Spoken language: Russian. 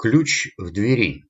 Ключ в двери.